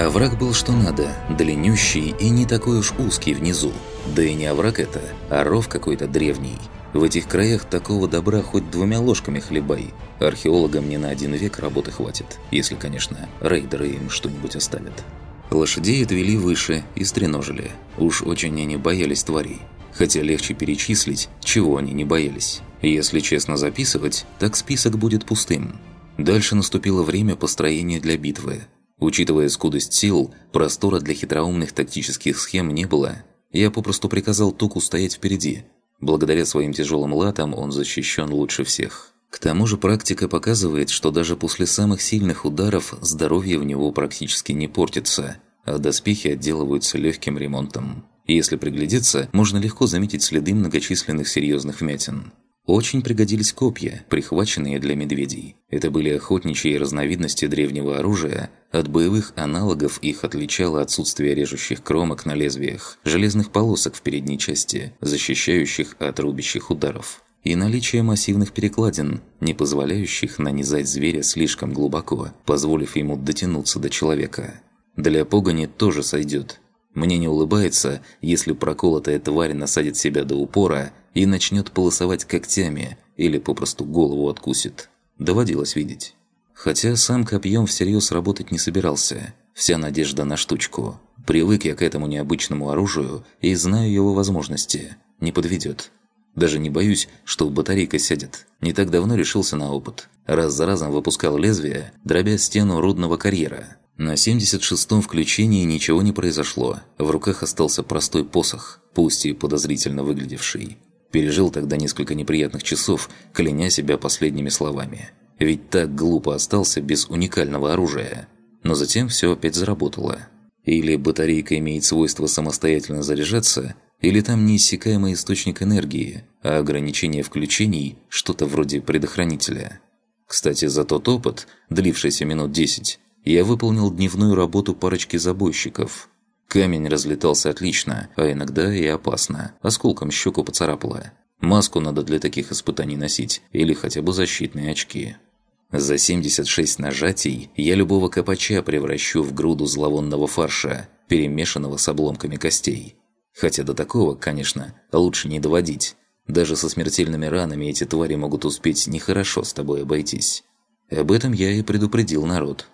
Овраг был что надо, длиннющий и не такой уж узкий внизу. Да и не овраг это, а ров какой-то древний. В этих краях такого добра хоть двумя ложками хлебай. Археологам не на один век работы хватит, если, конечно, рейдеры им что-нибудь оставят. Лошадей отвели выше и стреножили. Уж очень они боялись тварей. Хотя легче перечислить, чего они не боялись. Если честно записывать, так список будет пустым. Дальше наступило время построения для битвы. Учитывая скудость сил, простора для хитроумных тактических схем не было. Я попросту приказал Туку стоять впереди. Благодаря своим тяжелым латам он защищен лучше всех. К тому же практика показывает, что даже после самых сильных ударов здоровье в него практически не портится, а доспехи отделываются легким ремонтом. Если приглядеться, можно легко заметить следы многочисленных серьезных вмятин. Очень пригодились копья, прихваченные для медведей. Это были охотничьи разновидности древнего оружия, от боевых аналогов их отличало отсутствие режущих кромок на лезвиях, железных полосок в передней части, защищающих от рубящих ударов, и наличие массивных перекладин, не позволяющих нанизать зверя слишком глубоко, позволив ему дотянуться до человека. Для погони тоже сойдет. Мне не улыбается, если проколотая тварь насадит себя до упора и начнет полосовать когтями или попросту голову откусит. Доводилось видеть. Хотя сам копьем всерьез работать не собирался. Вся надежда на штучку. Привык я к этому необычному оружию и знаю его возможности. Не подведет. Даже не боюсь, что батарейка сядет. Не так давно решился на опыт. Раз за разом выпускал лезвие, дробя стену рудного карьера. На 76-м включении ничего не произошло. В руках остался простой посох, пусть и подозрительно выглядевший. Пережил тогда несколько неприятных часов, кляня себя последними словами. Ведь так глупо остался без уникального оружия. Но затем все опять заработало. Или батарейка имеет свойство самостоятельно заряжаться, или там неиссякаемый источник энергии, а ограничение включений – что-то вроде предохранителя. Кстати, за тот опыт, длившийся минут 10, я выполнил дневную работу парочки забойщиков – Камень разлетался отлично, а иногда и опасно. Осколком щеку поцарапало. Маску надо для таких испытаний носить, или хотя бы защитные очки. За 76 нажатий я любого копача превращу в груду зловонного фарша, перемешанного с обломками костей. Хотя до такого, конечно, лучше не доводить. Даже со смертельными ранами эти твари могут успеть нехорошо с тобой обойтись. Об этом я и предупредил народ.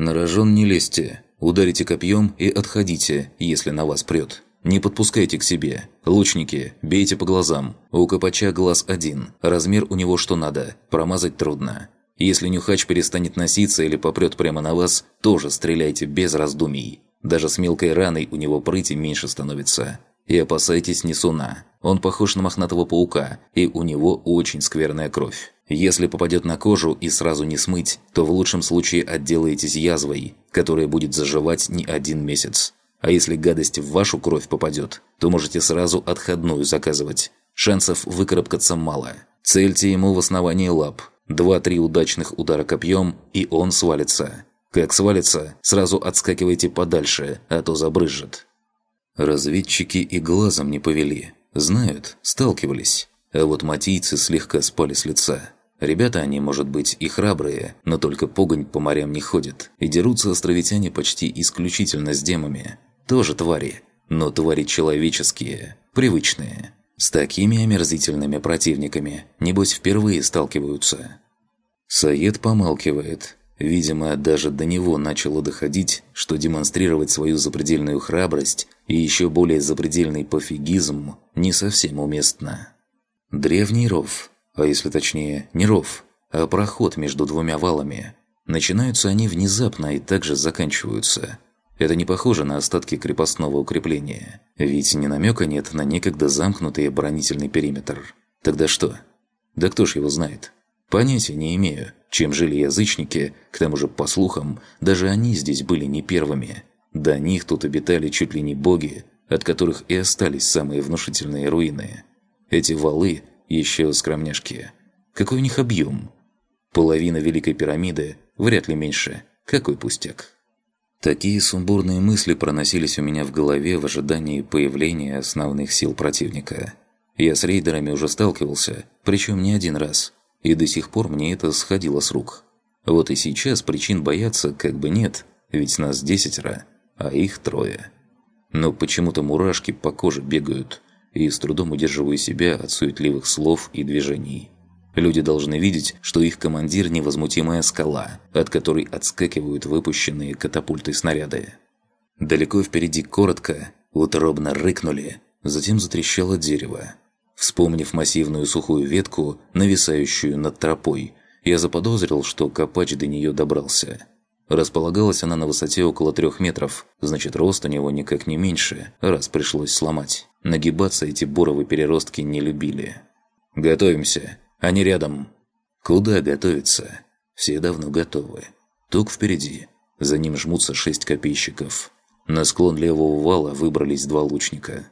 «На рожон не лезьте, Ударите копьем и отходите, если на вас прет. Не подпускайте к себе. Лучники, бейте по глазам. У копача глаз один. Размер у него что надо. Промазать трудно. Если нюхач перестанет носиться или попрет прямо на вас, тоже стреляйте без раздумий. Даже с мелкой раной у него прыти меньше становится. И опасайтесь несуна. Он похож на мохнатого паука, и у него очень скверная кровь. Если попадет на кожу и сразу не смыть, то в лучшем случае отделаетесь язвой, которая будет заживать не один месяц. А если гадость в вашу кровь попадет, то можете сразу отходную заказывать. Шансов выкарабкаться мало. Цельте ему в основании лап. Два-три удачных удара копьем, и он свалится. Как свалится, сразу отскакивайте подальше, а то забрызжет. Разведчики и глазом не повели. Знают, сталкивались. А вот матийцы слегка спали с лица. Ребята они, может быть, и храбрые, но только погонь по морям не ходит, и дерутся островитяне почти исключительно с демами. Тоже твари, но твари человеческие, привычные. С такими омерзительными противниками, небось, впервые сталкиваются. Саед помалкивает. Видимо, даже до него начало доходить, что демонстрировать свою запредельную храбрость и еще более запредельный пофигизм не совсем уместно. Древний ров а если точнее, не ров, а проход между двумя валами. Начинаются они внезапно и также заканчиваются. Это не похоже на остатки крепостного укрепления, ведь ни намека нет на некогда замкнутый оборонительный периметр. Тогда что? Да кто ж его знает? Понятия не имею, чем жили язычники, к тому же, по слухам, даже они здесь были не первыми. До них тут обитали чуть ли не боги, от которых и остались самые внушительные руины. Эти валы еще скромняшки. Какой у них объем? Половина Великой пирамиды, вряд ли меньше. Какой пустяк. Такие сумбурные мысли проносились у меня в голове в ожидании появления основных сил противника. Я с рейдерами уже сталкивался, причем не один раз, и до сих пор мне это сходило с рук. Вот и сейчас причин бояться как бы нет, ведь нас десятеро, а их трое. Но почему-то мурашки по коже бегают, и с трудом удерживаю себя от суетливых слов и движений. Люди должны видеть, что их командир – невозмутимая скала, от которой отскакивают выпущенные катапультой снаряды. Далеко впереди коротко, утробно рыкнули, затем затрещало дерево. Вспомнив массивную сухую ветку, нависающую над тропой, я заподозрил, что копач до нее добрался. Располагалась она на высоте около трех метров, значит рост у него никак не меньше, раз пришлось сломать. Нагибаться эти боровые переростки не любили. «Готовимся. Они рядом». «Куда готовиться?» Все давно готовы. Тук впереди. За ним жмутся шесть копейщиков. На склон левого вала выбрались два лучника.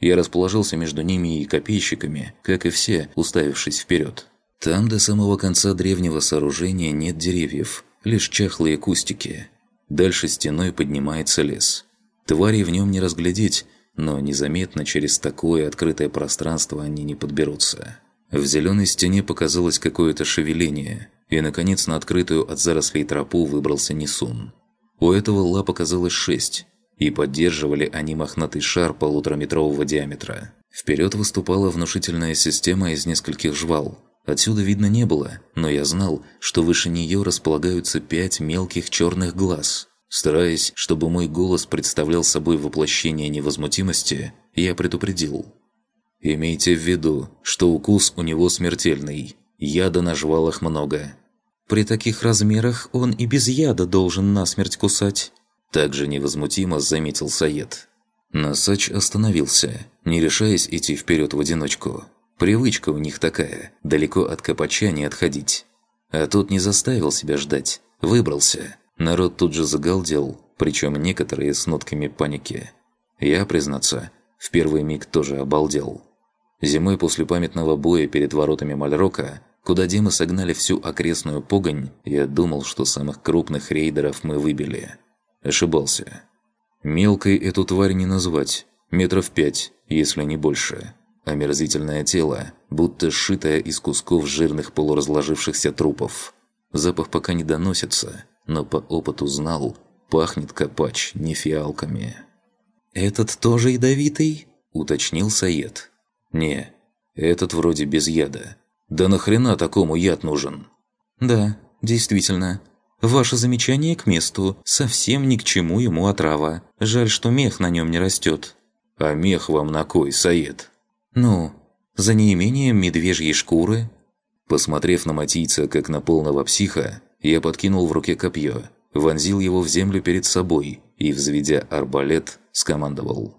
Я расположился между ними и копейщиками, как и все, уставившись вперед. Там до самого конца древнего сооружения нет деревьев, лишь чахлые кустики. Дальше стеной поднимается лес. Тварей в нем не разглядеть, но незаметно через такое открытое пространство они не подберутся. В зеленой стене показалось какое-то шевеление, и, наконец, на открытую от зарослей тропу выбрался Несун. У этого лап оказалось шесть, и поддерживали они мохнатый шар полутораметрового диаметра. Вперед выступала внушительная система из нескольких жвал, Отсюда видно не было, но я знал, что выше нее располагаются пять мелких черных глаз. Стараясь, чтобы мой голос представлял собой воплощение невозмутимости, я предупредил. «Имейте в виду, что укус у него смертельный. Яда на жвалах много». «При таких размерах он и без яда должен насмерть кусать», также невозмутимо заметил Саед. Носач остановился, не решаясь идти вперед в одиночку. Привычка у них такая, далеко от копача не отходить. А тут не заставил себя ждать, выбрался. Народ тут же загалдел, причем некоторые с нотками паники. Я, признаться, в первый миг тоже обалдел. Зимой после памятного боя перед воротами Мальрока, куда Димы согнали всю окрестную погонь, я думал, что самых крупных рейдеров мы выбили. Ошибался. Мелкой эту тварь не назвать, метров пять, если не больше. Омерзительное тело, будто сшитое из кусков жирных полуразложившихся трупов. Запах пока не доносится, но по опыту знал, пахнет копач не фиалками. «Этот тоже ядовитый?» – уточнил Саед. «Не, этот вроде без яда. Да нахрена такому яд нужен?» «Да, действительно. Ваше замечание к месту. Совсем ни к чему ему отрава. Жаль, что мех на нем не растет». «А мех вам на кой, Саед?» «Ну, за неимением медвежьей шкуры?» Посмотрев на Матийца, как на полного психа, я подкинул в руке копье, вонзил его в землю перед собой и, взведя арбалет, скомандовал.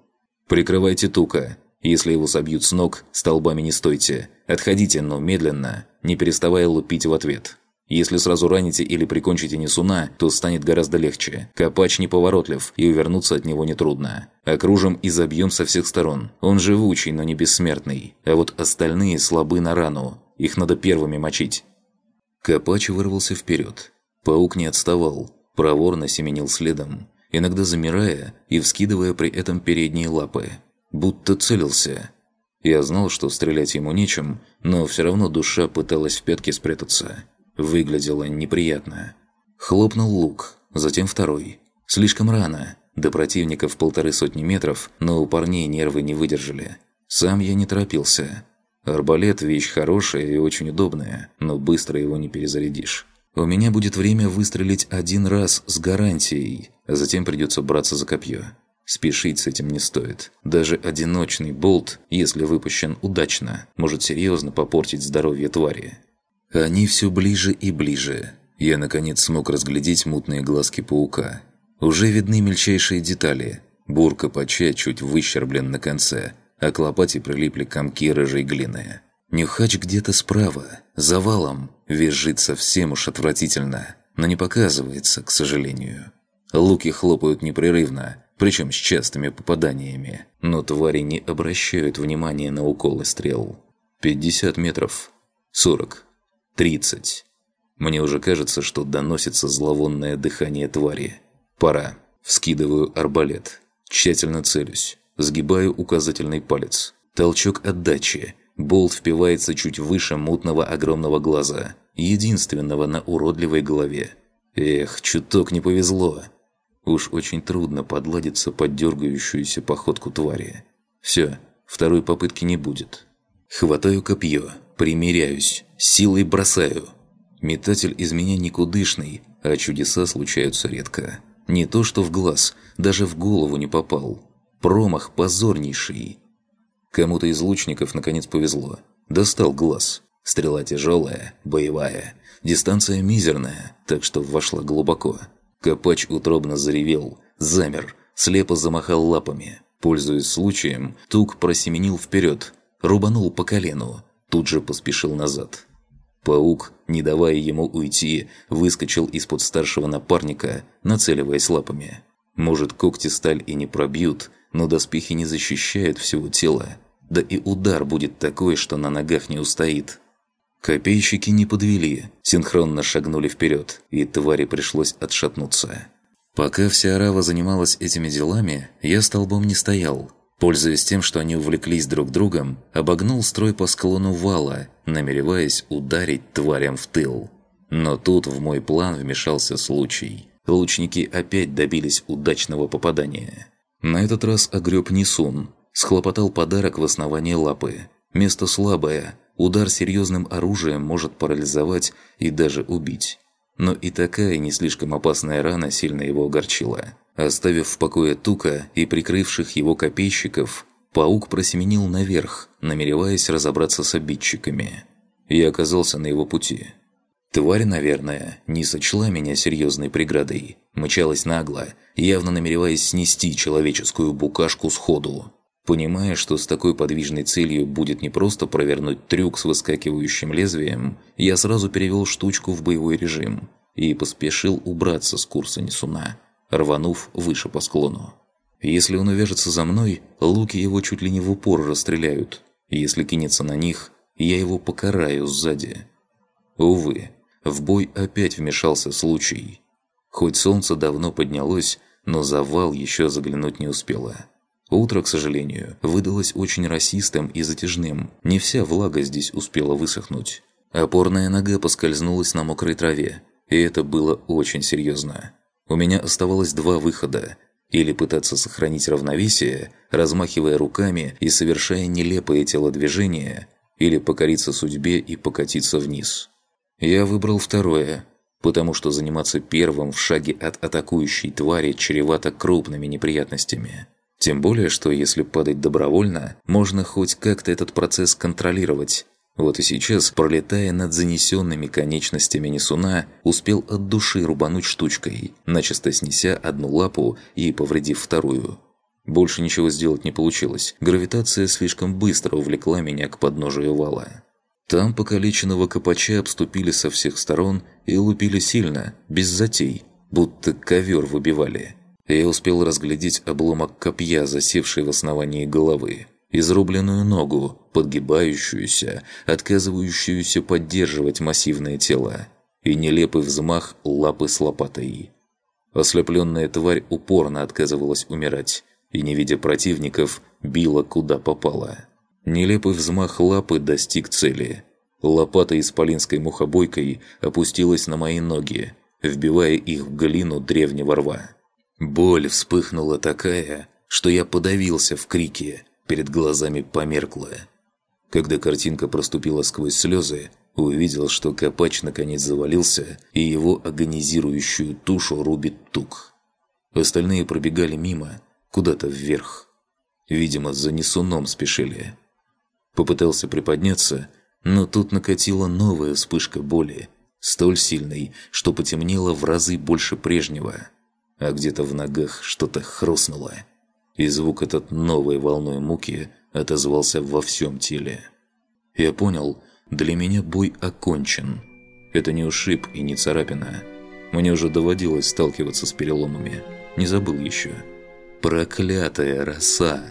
«Прикрывайте тука. Если его собьют с ног, столбами не стойте. Отходите, но медленно, не переставая лупить в ответ». Если сразу раните или прикончите несуна, то станет гораздо легче. Копач неповоротлив, и увернуться от него нетрудно. Окружим и забьем со всех сторон. Он живучий, но не бессмертный. А вот остальные слабы на рану. Их надо первыми мочить. Копач вырвался вперед. Паук не отставал. Проворно семенил следом, иногда замирая и вскидывая при этом передние лапы. Будто целился. Я знал, что стрелять ему нечем, но все равно душа пыталась в пятки спрятаться. Выглядело неприятно. Хлопнул лук, затем второй. Слишком рано. До противника в полторы сотни метров, но у парней нервы не выдержали. Сам я не торопился. Арбалет – вещь хорошая и очень удобная, но быстро его не перезарядишь. У меня будет время выстрелить один раз с гарантией, а затем придется браться за копье. Спешить с этим не стоит. Даже одиночный болт, если выпущен удачно, может серьезно попортить здоровье твари. Они все ближе и ближе. Я, наконец, смог разглядеть мутные глазки паука. Уже видны мельчайшие детали. Бурка пача чуть выщерблен на конце, а к лопате прилипли комки рыжей глины. Нюхач где-то справа, за валом, визжит совсем уж отвратительно, но не показывается, к сожалению. Луки хлопают непрерывно, причем с частыми попаданиями, но твари не обращают внимания на уколы стрел. 50 метров. 40. Тридцать. Мне уже кажется, что доносится зловонное дыхание твари. Пора. Вскидываю арбалет. Тщательно целюсь. Сгибаю указательный палец. Толчок отдачи. Болт впивается чуть выше мутного огромного глаза. Единственного на уродливой голове. Эх, чуток не повезло. Уж очень трудно подладиться под дергающуюся походку твари. Все, второй попытки не будет. Хватаю копье, примеряюсь, силой бросаю. Метатель из меня никудышный, а чудеса случаются редко. Не то что в глаз, даже в голову не попал. Промах позорнейший. Кому-то из лучников наконец повезло. Достал глаз. Стрела тяжелая, боевая. Дистанция мизерная, так что вошла глубоко. Копач утробно заревел, замер, слепо замахал лапами. Пользуясь случаем, Тук просеменил вперед, рубанул по колену, тут же поспешил назад. Паук, не давая ему уйти, выскочил из-под старшего напарника, нацеливаясь лапами. Может, когти сталь и не пробьют, но доспехи не защищают всего тела. Да и удар будет такой, что на ногах не устоит. Копейщики не подвели, синхронно шагнули вперед, и твари пришлось отшатнуться. Пока вся арава занималась этими делами, я столбом не стоял. Пользуясь тем, что они увлеклись друг другом, обогнул строй по склону вала, намереваясь ударить тварям в тыл. Но тут в мой план вмешался случай. Лучники опять добились удачного попадания. На этот раз огреб Нисун, схлопотал подарок в основании лапы. Место слабое, Удар серьезным оружием может парализовать и даже убить. Но и такая не слишком опасная рана сильно его огорчила. Оставив в покое Тука и прикрывших его копейщиков, паук просеменил наверх, намереваясь разобраться с обидчиками. Я оказался на его пути. Тварь, наверное, не сочла меня серьезной преградой, мчалась нагло, явно намереваясь снести человеческую букашку сходу. Понимая, что с такой подвижной целью будет не просто провернуть трюк с выскакивающим лезвием, я сразу перевел штучку в боевой режим и поспешил убраться с курса Несуна, рванув выше по склону. Если он увяжется за мной, луки его чуть ли не в упор расстреляют. Если кинется на них, я его покараю сзади. Увы, в бой опять вмешался случай. Хоть солнце давно поднялось, но завал еще заглянуть не успело. Утро, к сожалению, выдалось очень расистым и затяжным. Не вся влага здесь успела высохнуть. Опорная нога поскользнулась на мокрой траве, и это было очень серьезно. У меня оставалось два выхода. Или пытаться сохранить равновесие, размахивая руками и совершая нелепые телодвижения, или покориться судьбе и покатиться вниз. Я выбрал второе, потому что заниматься первым в шаге от атакующей твари чревато крупными неприятностями. Тем более, что если падать добровольно, можно хоть как-то этот процесс контролировать. Вот и сейчас, пролетая над занесенными конечностями несуна, успел от души рубануть штучкой, начисто снеся одну лапу и повредив вторую. Больше ничего сделать не получилось. Гравитация слишком быстро увлекла меня к подножию вала. Там покалеченного копача обступили со всех сторон и лупили сильно, без затей, будто ковер выбивали. Я успел разглядеть обломок копья, засевший в основании головы, изрубленную ногу, подгибающуюся, отказывающуюся поддерживать массивное тело, и нелепый взмах лапы с лопатой. Ослепленная тварь упорно отказывалась умирать, и, не видя противников, била куда попало. Нелепый взмах лапы достиг цели. Лопата исполинской мухобойкой опустилась на мои ноги, вбивая их в глину древнего рва. Боль вспыхнула такая, что я подавился в крике, перед глазами померкло. Когда картинка проступила сквозь слезы, увидел, что Копач наконец завалился, и его агонизирующую тушу рубит тук. Остальные пробегали мимо, куда-то вверх. Видимо, за несуном спешили. Попытался приподняться, но тут накатила новая вспышка боли, столь сильной, что потемнело в разы больше прежнего – а где-то в ногах что-то хрустнуло. И звук этот новой волной муки отозвался во всем теле. Я понял, для меня бой окончен. Это не ушиб и не царапина. Мне уже доводилось сталкиваться с переломами. Не забыл еще. Проклятая роса!